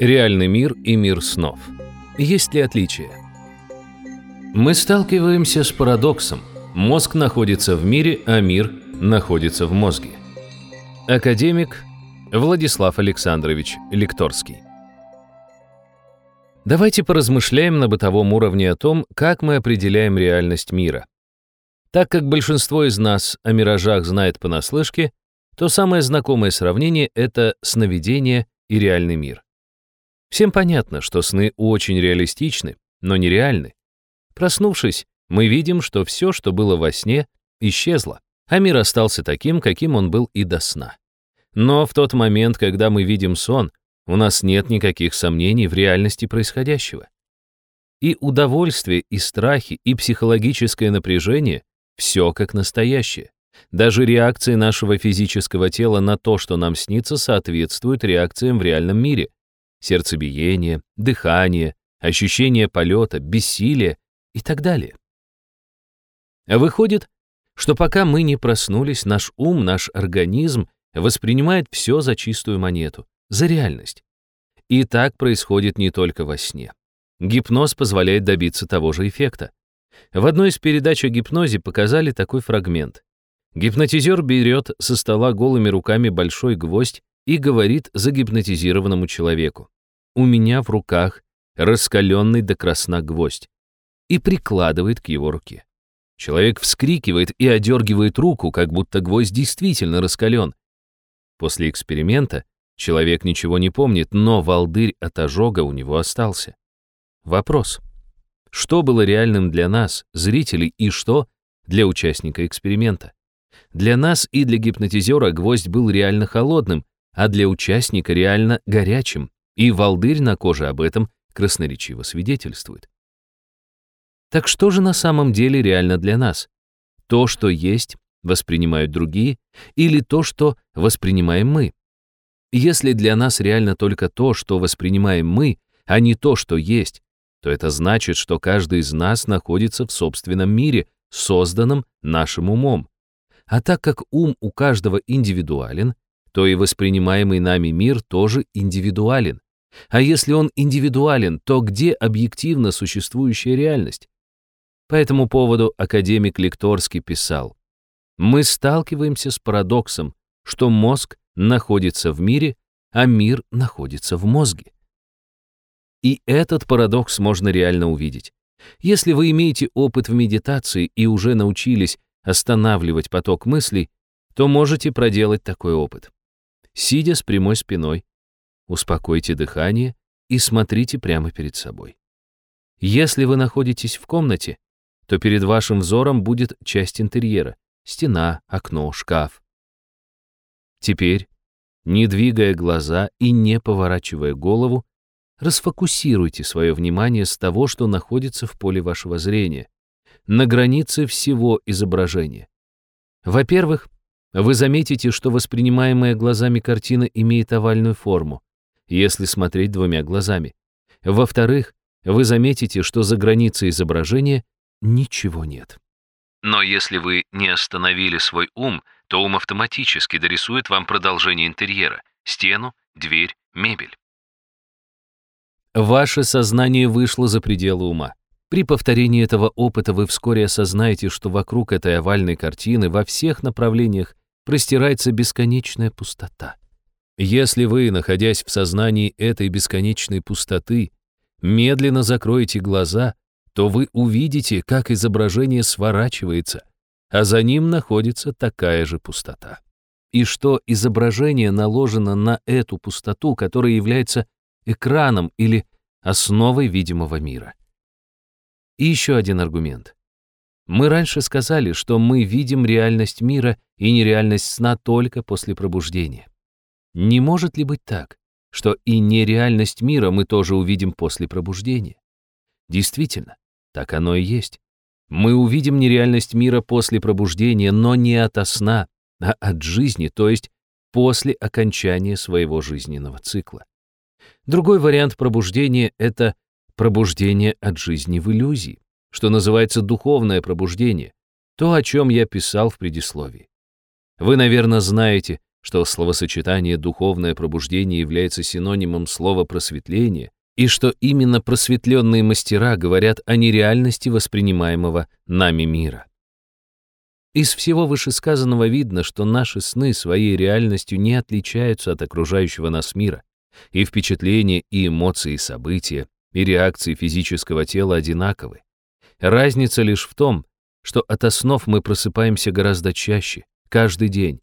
Реальный мир и мир снов. Есть ли отличия? Мы сталкиваемся с парадоксом. Мозг находится в мире, а мир находится в мозге. Академик Владислав Александрович Лекторский. Давайте поразмышляем на бытовом уровне о том, как мы определяем реальность мира. Так как большинство из нас о миражах знает понаслышке, то самое знакомое сравнение — это сновидение и реальный мир. Всем понятно, что сны очень реалистичны, но нереальны. Проснувшись, мы видим, что все, что было во сне, исчезло, а мир остался таким, каким он был и до сна. Но в тот момент, когда мы видим сон, у нас нет никаких сомнений в реальности происходящего. И удовольствие, и страхи, и психологическое напряжение — все как настоящее. Даже реакции нашего физического тела на то, что нам снится, соответствуют реакциям в реальном мире — сердцебиение, дыхание, ощущение полета, бессилие и так далее. А выходит, что пока мы не проснулись, наш ум, наш организм воспринимает все за чистую монету, за реальность. И так происходит не только во сне. Гипноз позволяет добиться того же эффекта. В одной из передач о гипнозе показали такой фрагмент. Гипнотизер берет со стола голыми руками большой гвоздь и говорит загипнотизированному человеку. «У меня в руках раскаленный до красна гвоздь» и прикладывает к его руке. Человек вскрикивает и одергивает руку, как будто гвоздь действительно раскален. После эксперимента человек ничего не помнит, но волдырь от ожога у него остался. Вопрос. Что было реальным для нас, зрителей, и что для участника эксперимента? Для нас и для гипнотизера гвоздь был реально холодным, а для участника реально горячим, и волдырь на коже об этом красноречиво свидетельствует. Так что же на самом деле реально для нас? То, что есть, воспринимают другие, или то, что воспринимаем мы? Если для нас реально только то, что воспринимаем мы, а не то, что есть, то это значит, что каждый из нас находится в собственном мире, созданном нашим умом. А так как ум у каждого индивидуален, то и воспринимаемый нами мир тоже индивидуален. А если он индивидуален, то где объективно существующая реальность? По этому поводу академик Лекторский писал, «Мы сталкиваемся с парадоксом, что мозг находится в мире, а мир находится в мозге. И этот парадокс можно реально увидеть. Если вы имеете опыт в медитации и уже научились останавливать поток мыслей, то можете проделать такой опыт сидя с прямой спиной. Успокойте дыхание и смотрите прямо перед собой. Если вы находитесь в комнате, то перед вашим взором будет часть интерьера — стена, окно, шкаф. Теперь, не двигая глаза и не поворачивая голову, расфокусируйте свое внимание с того, что находится в поле вашего зрения, на границе всего изображения. Во-первых, вы заметите, что воспринимаемая глазами картина имеет овальную форму, если смотреть двумя глазами. Во-вторых, вы заметите, что за границей изображения ничего нет. Но если вы не остановили свой ум, то ум автоматически дорисует вам продолжение интерьера, стену, дверь, мебель. Ваше сознание вышло за пределы ума. При повторении этого опыта вы вскоре осознаете, что вокруг этой овальной картины во всех направлениях простирается бесконечная пустота. Если вы, находясь в сознании этой бесконечной пустоты, медленно закроете глаза, то вы увидите, как изображение сворачивается, а за ним находится такая же пустота. И что изображение наложено на эту пустоту, которая является экраном или основой видимого мира. И еще один аргумент. Мы раньше сказали, что мы видим реальность мира и нереальность сна только после пробуждения. Не может ли быть так, что и нереальность мира мы тоже увидим после пробуждения? Действительно, так оно и есть. Мы увидим нереальность мира после пробуждения, но не от сна, а от жизни, то есть после окончания своего жизненного цикла. Другой вариант пробуждения — это пробуждение от жизни в иллюзии что называется духовное пробуждение, то, о чем я писал в предисловии. Вы, наверное, знаете, что словосочетание «духовное пробуждение» является синонимом слова «просветление», и что именно просветленные мастера говорят о нереальности воспринимаемого нами мира. Из всего вышесказанного видно, что наши сны своей реальностью не отличаются от окружающего нас мира, и впечатления, и эмоции, и события, и реакции физического тела одинаковы. Разница лишь в том, что от снов мы просыпаемся гораздо чаще, каждый день.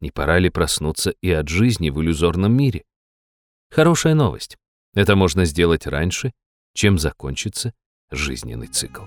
Не пора ли проснуться и от жизни в иллюзорном мире? Хорошая новость. Это можно сделать раньше, чем закончится жизненный цикл.